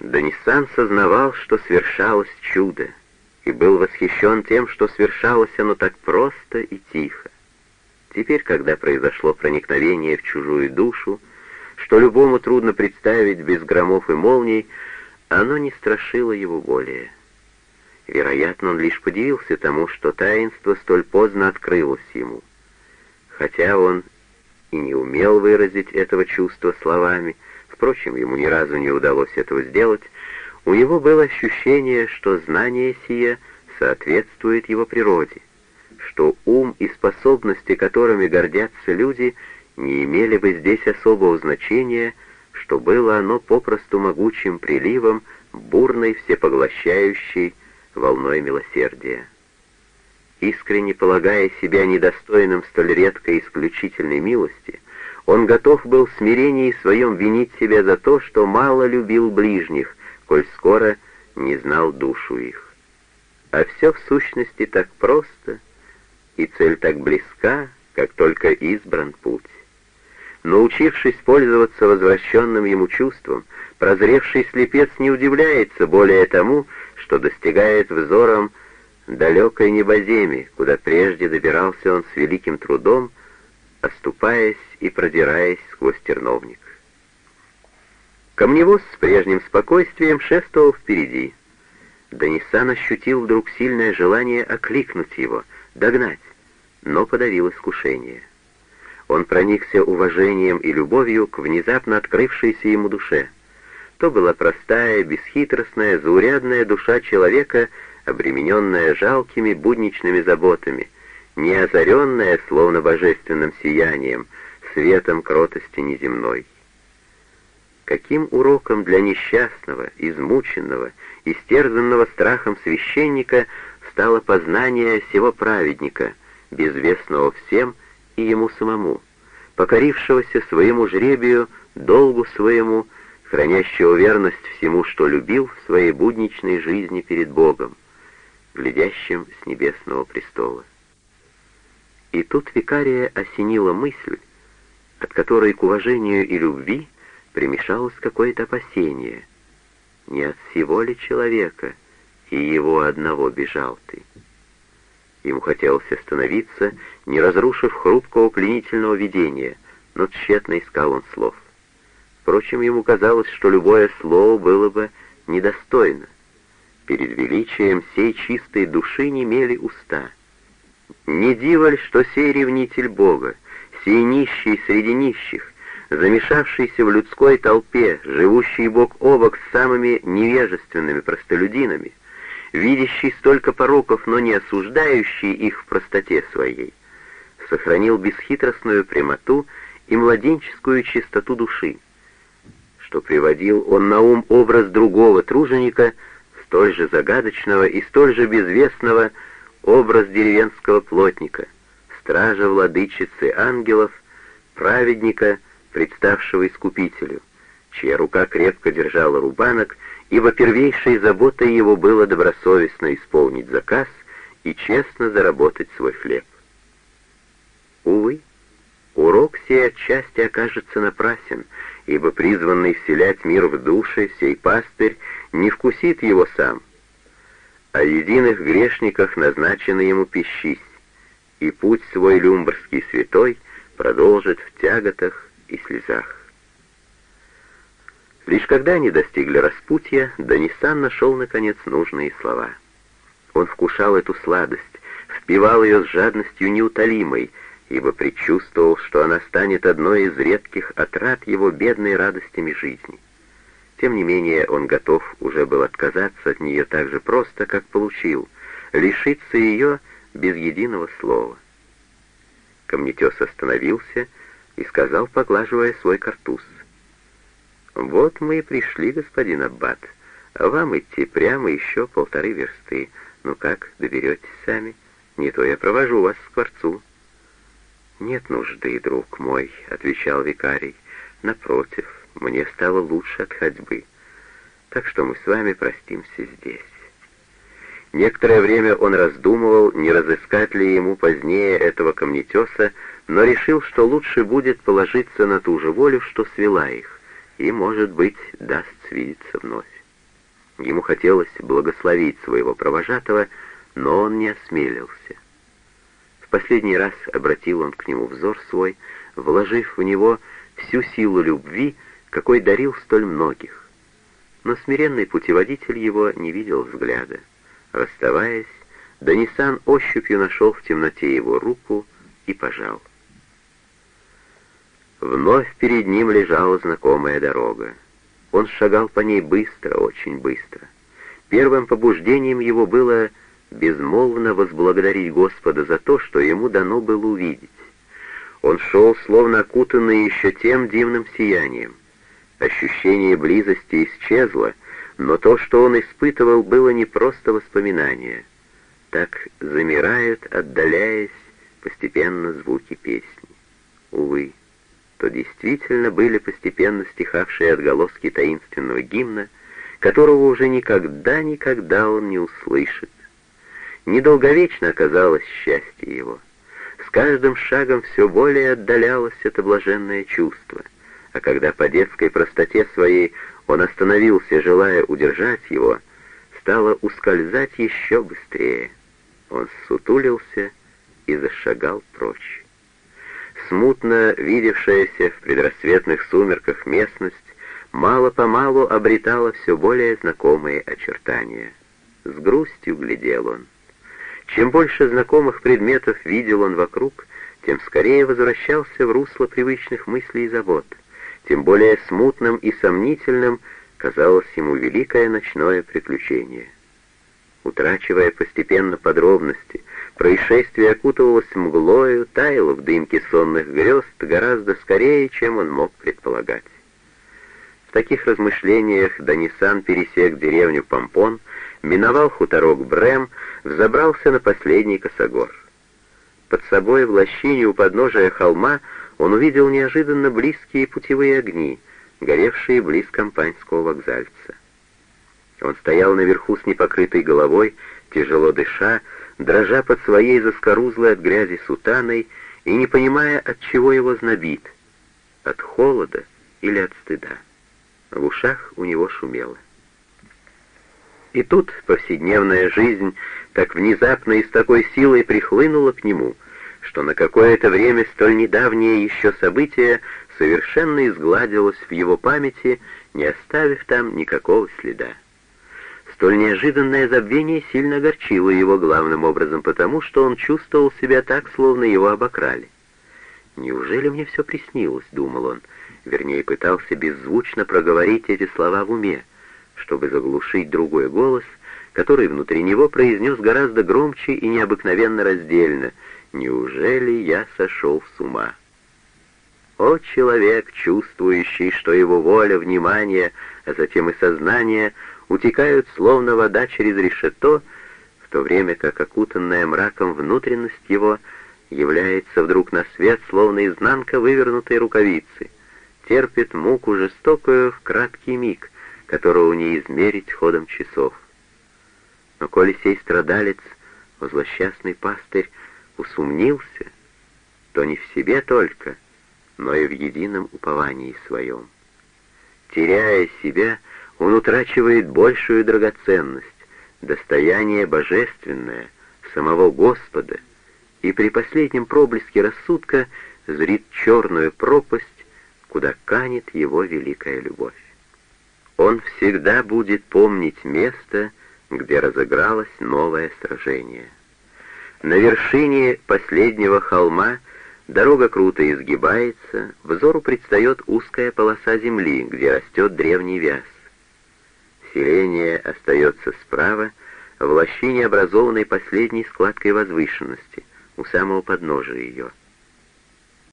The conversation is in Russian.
Данисан сознавал, что свершалось чудо, и был восхищен тем, что свершалось оно так просто и тихо. Теперь, когда произошло проникновение в чужую душу, что любому трудно представить без громов и молний, оно не страшило его более. Вероятно, он лишь подивился тому, что таинство столь поздно открылось ему. Хотя он и не умел выразить этого чувства словами, впрочем, ему ни разу не удалось этого сделать, у него было ощущение, что знание сие соответствует его природе, что ум и способности, которыми гордятся люди, не имели бы здесь особого значения, что было оно попросту могучим приливом, бурной, всепоглощающей волной милосердия. Искренне полагая себя недостойным столь редкой исключительной милости, он готов был в смирении своем винить себя за то, что мало любил ближних, коль скоро не знал душу их. А все в сущности так просто, и цель так близка, как только избран путь. Научившись пользоваться возвращенным ему чувством, прозревший слепец не удивляется более тому, что достигает взором далекой небоземи, куда прежде добирался он с великим трудом, оступаясь и продираясь сквозь терновник. Камневоз с прежним спокойствием шествовал впереди. Данисан ощутил вдруг сильное желание окликнуть его, догнать, но подавил искушение. Он проникся уважением и любовью к внезапно открывшейся ему душе. То была простая, бесхитростная, заурядная душа человека, обремененная жалкими будничными заботами, не озаренная, словно божественным сиянием, светом кротости неземной. Каким уроком для несчастного, измученного, истерзанного страхом священника стало познание сего праведника, безвестного всем, и ему самому, покорившегося своему жребию, долгу своему, хранящего верность всему, что любил в своей будничной жизни перед Богом, глядящим с небесного престола. И тут викария осенила мысль, от которой к уважению и любви примешалось какое-то опасение. Не от всего ли человека и его одного бежал ты? Ему хотелось остановиться, не разрушив хрупкого пленительного видения, но тщетно искал он слов. Впрочем, ему казалось, что любое слово было бы недостойно. Перед величием сей чистой души не мели уста. Не диваль, что сей ревнитель Бога, сей нищий среди нищих, замешавшийся в людской толпе, живущий бок о бок с самыми невежественными простолюдинами, видящий столько пороков, но не осуждающий их в простоте своей, сохранил бесхитростную прямоту и младенческую чистоту души, что приводил он на ум образ другого труженика, столь же загадочного и столь же безвестного, образ деревенского плотника, стража владычицы ангелов, праведника, представшего искупителю, чья рука крепко держала рубанок ибо первейшей заботой его было добросовестно исполнить заказ и честно заработать свой хлеб. Увы, урок сей отчасти окажется напрасен, ибо призванный вселять мир в души сей пастырь не вкусит его сам, а единых грешниках назначено ему пищись, и путь свой люмбрский святой продолжит в тяготах и слезах. Лишь когда они достигли распутья, Данисан нашел, наконец, нужные слова. Он вкушал эту сладость, впивал ее с жадностью неутолимой, ибо предчувствовал, что она станет одной из редких отрад его бедной радостями жизни. Тем не менее, он готов уже был отказаться от нее так же просто, как получил, лишиться ее без единого слова. Камнетес остановился и сказал, поглаживая свой картуз, «Вот мы и пришли, господин Аббат. Вам идти прямо еще полторы версты. Ну как, доберетесь сами? Не то я провожу вас к скворцу». «Нет нужды, друг мой», — отвечал викарий. «Напротив, мне стало лучше от ходьбы. Так что мы с вами простимся здесь». Некоторое время он раздумывал, не разыскать ли ему позднее этого камнетеса, но решил, что лучше будет положиться на ту же волю, что свела их и, может быть, даст свидеться вновь. Ему хотелось благословить своего провожатого, но он не осмелился. В последний раз обратил он к нему взор свой, вложив в него всю силу любви, какой дарил столь многих. Но смиренный путеводитель его не видел взгляда. Расставаясь, Данисан ощупью нашел в темноте его руку и пожал. Вновь перед ним лежала знакомая дорога. Он шагал по ней быстро, очень быстро. Первым побуждением его было безмолвно возблагодарить Господа за то, что ему дано было увидеть. Он шел, словно окутанный еще тем дивным сиянием. Ощущение близости исчезло, но то, что он испытывал, было не просто воспоминание. Так замирают, отдаляясь, постепенно звуки песни. Увы, то действительно были постепенно стихавшие отголоски таинственного гимна, которого уже никогда-никогда он не услышит. Недолговечно оказалось счастье его. С каждым шагом все более отдалялось это блаженное чувство, а когда по детской простоте своей он остановился, желая удержать его, стало ускользать еще быстрее. Он сутулился и зашагал прочь. Смутно видевшаяся в предрассветных сумерках местность мало-помалу обретала все более знакомые очертания. С грустью глядел он. Чем больше знакомых предметов видел он вокруг, тем скорее возвращался в русло привычных мыслей и забот, тем более смутным и сомнительным казалось ему великое ночное приключение. Утрачивая постепенно подробности, происшествие окутывалось мглою, таяло в дымке сонных грезд гораздо скорее, чем он мог предполагать. В таких размышлениях Данисан пересек деревню Помпон, миновал хуторок Брэм, взобрался на последний косогор. Под собой в лощине у подножия холма он увидел неожиданно близкие путевые огни, горевшие близ компаньского вокзальца. Он стоял наверху с непокрытой головой, тяжело дыша, дрожа под своей заскорузлой от грязи сутаной и не понимая, от чего его знобит, от холода или от стыда. В ушах у него шумело. И тут повседневная жизнь так внезапно и с такой силой прихлынула к нему, что на какое-то время столь недавнее еще событие совершенно изгладилось в его памяти, не оставив там никакого следа. Столь неожиданное забвение сильно огорчило его главным образом потому, что он чувствовал себя так, словно его обокрали. «Неужели мне все приснилось?» — думал он, вернее, пытался беззвучно проговорить эти слова в уме, чтобы заглушить другой голос, который внутри него произнес гораздо громче и необыкновенно раздельно «Неужели я сошел с ума?» О, человек, чувствующий, что его воля, внимание, а затем и сознание утекают словно вода через решето, в то время как окутанная мраком внутренность его является вдруг на свет, словно изнанка вывернутой рукавицы, терпит муку жестокую в краткий миг, которого не измерить ходом часов. Но коли сей страдалец, возлосчастный пастырь, усумнился, то не в себе только, но и в едином уповании своем. Теряя себя, он утрачивает большую драгоценность, достояние божественное, самого Господа, и при последнем проблеске рассудка зрит черную пропасть, куда канет его великая любовь. Он всегда будет помнить место, где разыгралось новое сражение. На вершине последнего холма дорога круто изгибается, взору предстает узкая полоса земли, где растет древний вяз. Селение остается справа, в лощине, образованной последней складкой возвышенности, у самого подножия ее —